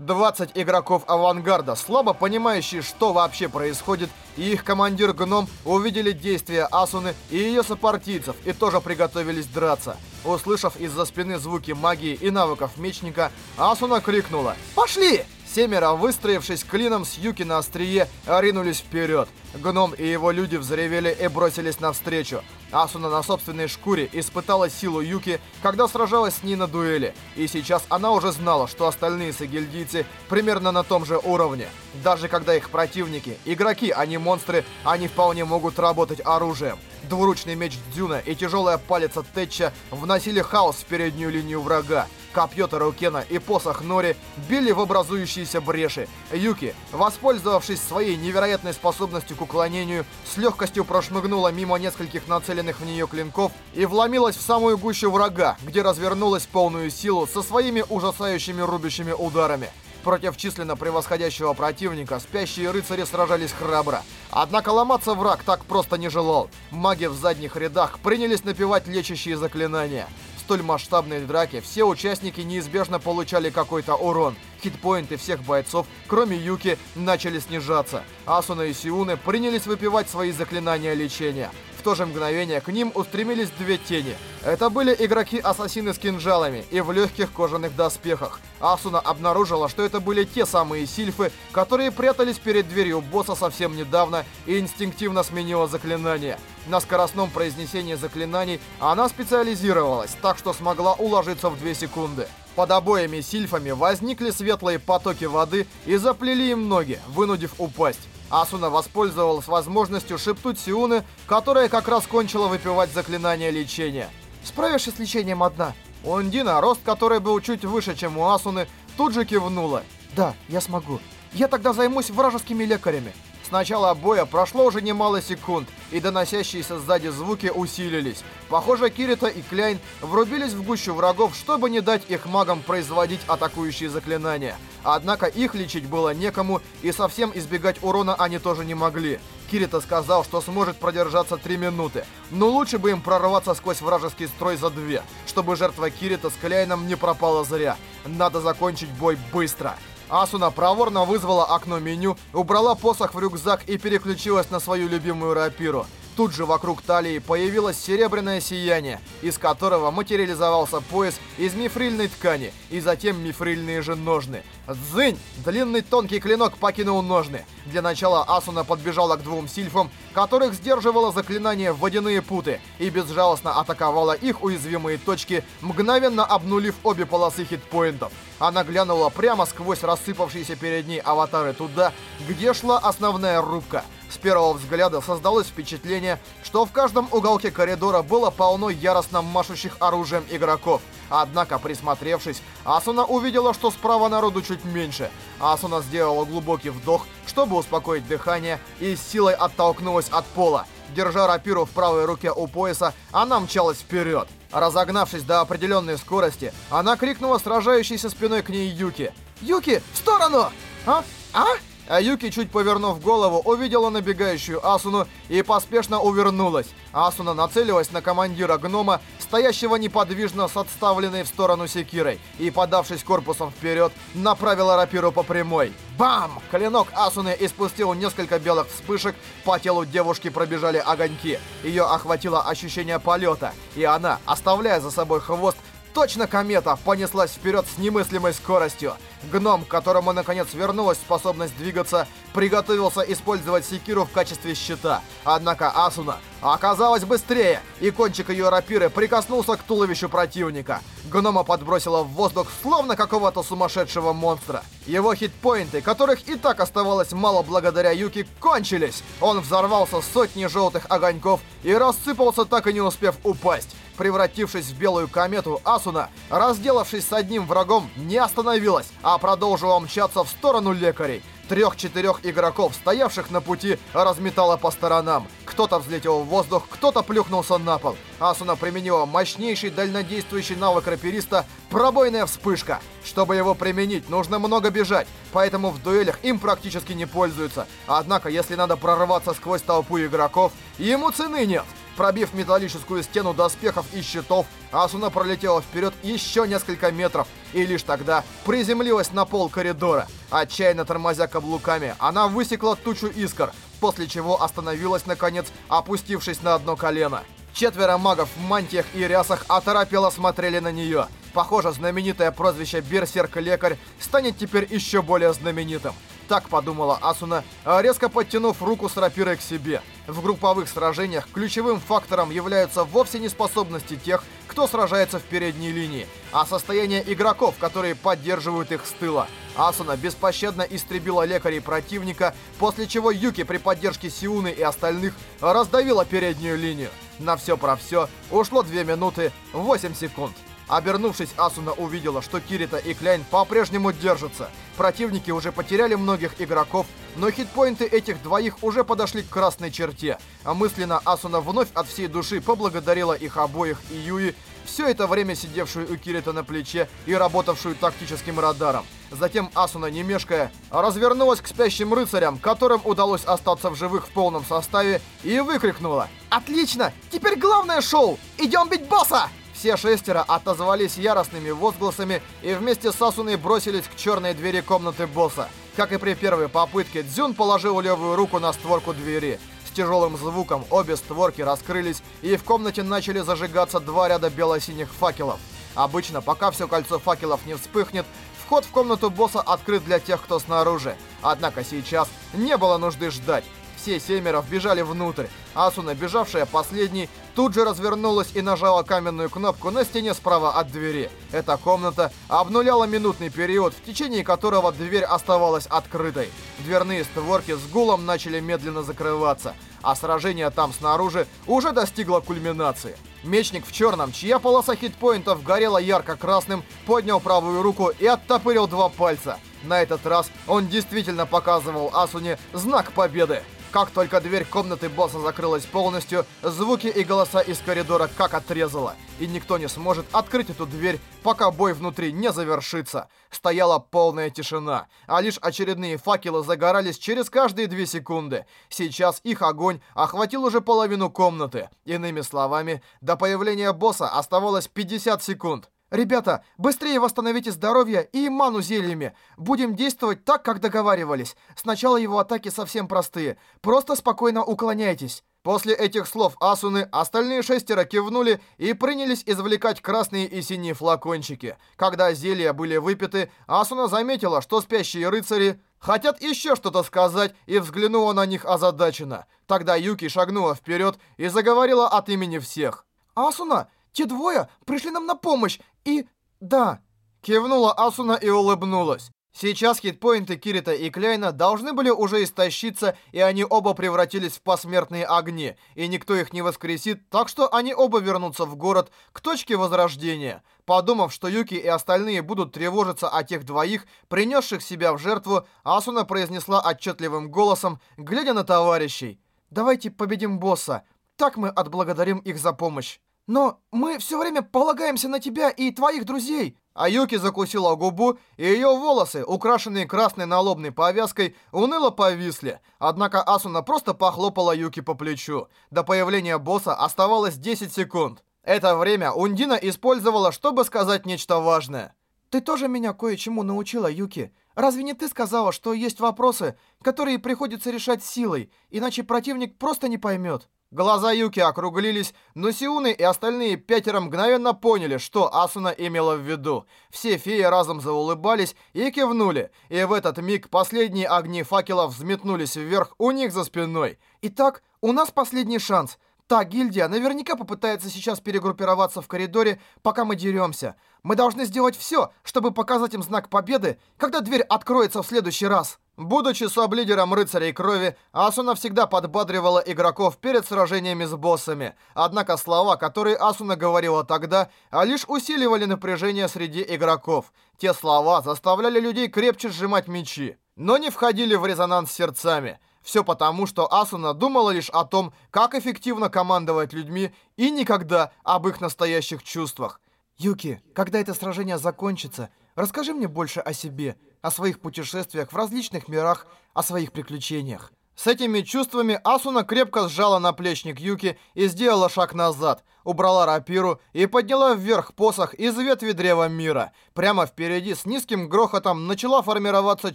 20 игроков авангарда, слабо понимающие, что вообще происходит, и их командир Гном увидели действия Асуны и ее сопартийцев и тоже приготовились драться. Услышав из-за спины звуки магии и навыков мечника, Асуна крикнула «Пошли!» Семеро, выстроившись клином с Юки на острие, ринулись вперед. Гном и его люди взревели и бросились навстречу. Асуна на собственной шкуре испытала силу Юки, когда сражалась с ней на дуэли. И сейчас она уже знала, что остальные сагильдийцы примерно на том же уровне. Даже когда их противники, игроки, а не монстры, они вполне могут работать оружием. Двуручный меч Дзюна и тяжелая палец от Тэтча вносили хаос в переднюю линию врага. Копье Тарукена и посох Нори били в образующиеся бреши. Юки, воспользовавшись своей невероятной способностью к уклонению, с легкостью прошмыгнула мимо нескольких нацеленных в нее клинков и вломилась в самую гущу врага, где развернулась полную силу со своими ужасающими рубящими ударами. Против численно превосходящего противника спящие рыцари сражались храбро. Однако ломаться враг так просто не желал. Маги в задних рядах принялись напевать лечащие заклинания. В столь масштабной драке все участники неизбежно получали какой-то урон. Хитпоинты всех бойцов, кроме Юки, начали снижаться. Асуна и Сиуны принялись выпивать свои заклинания лечения. В то же мгновение к ним устремились две тени. Это были игроки-ассасины с кинжалами и в легких кожаных доспехах. Асуна обнаружила, что это были те самые сильфы, которые прятались перед дверью босса совсем недавно и инстинктивно сменила заклинание. На скоростном произнесении заклинаний она специализировалась, так что смогла уложиться в 2 секунды. Под обоими сильфами возникли светлые потоки воды и заплели им ноги, вынудив упасть. Асуна воспользовалась возможностью шепнуть Сиуны, которая как раз кончила выпивать заклинание лечения. «Справишься с лечением одна?» Ундина, рост которой был чуть выше, чем у Асуны, тут же кивнула. «Да, я смогу. Я тогда займусь вражескими лекарями». С начала боя прошло уже немало секунд, и доносящиеся сзади звуки усилились. Похоже, Кирита и Кляйн врубились в гущу врагов, чтобы не дать их магам производить атакующие заклинания. Однако их лечить было некому, и совсем избегать урона они тоже не могли. Кирита сказал, что сможет продержаться 3 минуты, но лучше бы им прорваться сквозь вражеский строй за 2, чтобы жертва Кирита с Кляйном не пропала зря. Надо закончить бой быстро. Асуна проворно вызвала окно меню, убрала посох в рюкзак и переключилась на свою любимую рапиру. Тут же вокруг талии появилось серебряное сияние, из которого материализовался пояс из мифрильной ткани и затем мифрильные же ножны. Дзынь! Длинный тонкий клинок покинул ножны. Для начала Асуна подбежала к двум сильфам, которых сдерживало заклинание «Водяные путы» и безжалостно атаковала их уязвимые точки, мгновенно обнулив обе полосы хитпоинтов. Она глянула прямо сквозь рассыпавшиеся перед ней аватары туда, где шла основная рубка — с первого взгляда создалось впечатление, что в каждом уголке коридора было полно яростно машущих оружием игроков. Однако, присмотревшись, Асуна увидела, что справа народу чуть меньше. Асуна сделала глубокий вдох, чтобы успокоить дыхание, и с силой оттолкнулась от пола. Держа рапиру в правой руке у пояса, она мчалась вперед. Разогнавшись до определенной скорости, она крикнула сражающейся спиной к ней Юки. «Юки, в сторону!» «А? А?» А Юки, чуть повернув голову, увидела набегающую Асуну и поспешно увернулась. Асуна нацелилась на командира гнома, стоящего неподвижно с отставленной в сторону секирой, и, подавшись корпусом вперед, направила рапиру по прямой. Бам! Клинок Асуны испустил несколько белых вспышек, по телу девушки пробежали огоньки. Ее охватило ощущение полета, и она, оставляя за собой хвост, Точно комета понеслась вперед с немыслимой скоростью. Гном, которому наконец вернулась способность двигаться, приготовился использовать секиру в качестве щита. Однако Асуна оказалась быстрее, и кончик ее рапиры прикоснулся к туловищу противника. Гнома подбросила в воздух, словно какого-то сумасшедшего монстра. Его хитпоинты, которых и так оставалось мало благодаря Юки, кончились. Он взорвался сотней желтых огоньков и рассыпался, так и не успев упасть превратившись в белую комету, Асуна, разделавшись с одним врагом, не остановилась, а продолжила мчаться в сторону лекарей. Трех-четырех игроков, стоявших на пути, разметала по сторонам. Кто-то взлетел в воздух, кто-то плюхнулся на пол. Асуна применила мощнейший дальнодействующий навык рапериста «Пробойная вспышка». Чтобы его применить, нужно много бежать, поэтому в дуэлях им практически не пользуются. Однако, если надо прорваться сквозь толпу игроков, ему цены нет. Пробив металлическую стену доспехов и щитов, Асуна пролетела вперед еще несколько метров и лишь тогда приземлилась на пол коридора. Отчаянно тормозя каблуками, она высекла тучу искр, после чего остановилась наконец, опустившись на одно колено. Четверо магов в мантиях и рясах оторопело смотрели на нее. Похоже, знаменитое прозвище Берсерк-лекарь станет теперь еще более знаменитым. Так подумала Асуна, резко подтянув руку с рапирой к себе. В групповых сражениях ключевым фактором являются вовсе не способности тех, кто сражается в передней линии, а состояние игроков, которые поддерживают их с тыла. Асуна беспощадно истребила лекарей противника, после чего Юки при поддержке Сиуны и остальных раздавила переднюю линию. На все про все ушло 2 минуты 8 секунд. Обернувшись, Асуна увидела, что Кирита и Кляйн по-прежнему держатся. Противники уже потеряли многих игроков, но хитпоинты этих двоих уже подошли к красной черте. А мысленно Асуна вновь от всей души поблагодарила их обоих и Юи, все это время сидевшую у Кирита на плече и работавшую тактическим радаром. Затем Асуна, не мешкая, развернулась к спящим рыцарям, которым удалось остаться в живых в полном составе, и выкрикнула «Отлично! Теперь главное шоу! Идем бить босса!» Все шестеро отозвались яростными возгласами и вместе с Асуной бросились к черной двери комнаты босса. Как и при первой попытке, Дзюн положил левую руку на створку двери. С тяжелым звуком обе створки раскрылись, и в комнате начали зажигаться два ряда бело-синих факелов. Обычно, пока все кольцо факелов не вспыхнет, вход в комнату босса открыт для тех, кто снаружи. Однако сейчас не было нужды ждать. Все семеро вбежали внутрь. Асуна, бежавшая последней, тут же развернулась и нажала каменную кнопку на стене справа от двери. Эта комната обнуляла минутный период, в течение которого дверь оставалась открытой. Дверные створки с гулом начали медленно закрываться, а сражение там снаружи уже достигло кульминации. Мечник в черном, чья полоса хитпоинтов горела ярко-красным, поднял правую руку и оттопырил два пальца. На этот раз он действительно показывал Асуне знак победы. Как только дверь комнаты босса закрылась полностью, звуки и голоса из коридора как отрезало. И никто не сможет открыть эту дверь, пока бой внутри не завершится. Стояла полная тишина, а лишь очередные факелы загорались через каждые две секунды. Сейчас их огонь охватил уже половину комнаты. Иными словами, до появления босса оставалось 50 секунд. «Ребята, быстрее восстановите здоровье и ману зельями. Будем действовать так, как договаривались. Сначала его атаки совсем простые. Просто спокойно уклоняйтесь». После этих слов Асуны остальные шестеро кивнули и принялись извлекать красные и синие флакончики. Когда зелья были выпиты, Асуна заметила, что спящие рыцари хотят еще что-то сказать и взглянула на них озадаченно. Тогда Юки шагнула вперед и заговорила от имени всех. «Асуна, те двое пришли нам на помощь, и... да...» Кивнула Асуна и улыбнулась. Сейчас хитпоинты Кирита и Кляйна должны были уже истощиться, и они оба превратились в посмертные огни, и никто их не воскресит, так что они оба вернутся в город к точке возрождения. Подумав, что Юки и остальные будут тревожиться о тех двоих, принесших себя в жертву, Асуна произнесла отчетливым голосом, глядя на товарищей. «Давайте победим босса, так мы отблагодарим их за помощь». Но мы все время полагаемся на тебя и твоих друзей. А Юки закусила губу, и ее волосы, украшенные красной налобной повязкой, уныло повисли. Однако Асуна просто похлопала Юки по плечу. До появления босса оставалось 10 секунд. Это время Ундина использовала, чтобы сказать нечто важное. «Ты тоже меня кое-чему научила, Юки. Разве не ты сказала, что есть вопросы, которые приходится решать силой, иначе противник просто не поймет?» Глаза Юки округлились, но Сиуны и остальные пятеро мгновенно поняли, что Асуна имела в виду. Все феи разом заулыбались и кивнули, и в этот миг последние огни факелов взметнулись вверх у них за спиной. «Итак, у нас последний шанс». Та гильдия наверняка попытается сейчас перегруппироваться в коридоре, пока мы деремся. Мы должны сделать все, чтобы показать им знак победы, когда дверь откроется в следующий раз. Будучи саб-лидером рыцарей крови, Асуна всегда подбадривала игроков перед сражениями с боссами. Однако слова, которые Асуна говорила тогда, лишь усиливали напряжение среди игроков. Те слова заставляли людей крепче сжимать мечи, но не входили в резонанс с сердцами. Все потому, что Асуна думала лишь о том, как эффективно командовать людьми и никогда об их настоящих чувствах. «Юки, когда это сражение закончится, расскажи мне больше о себе, о своих путешествиях в различных мирах, о своих приключениях». С этими чувствами Асуна крепко сжала наплечник Юки и сделала шаг назад, убрала рапиру и подняла вверх посох из ветви древа мира. Прямо впереди с низким грохотом начала формироваться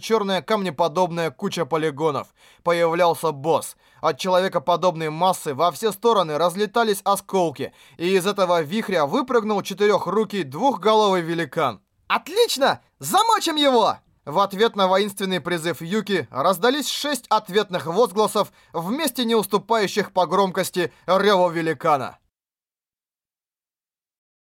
черная камнеподобная куча полигонов. Появлялся босс. От человекоподобной массы во все стороны разлетались осколки, и из этого вихря выпрыгнул четырехрукий двухголовый великан. «Отлично! Замочим его!» В ответ на воинственный призыв Юки раздались шесть ответных возгласов, вместе не уступающих по громкости реву великана.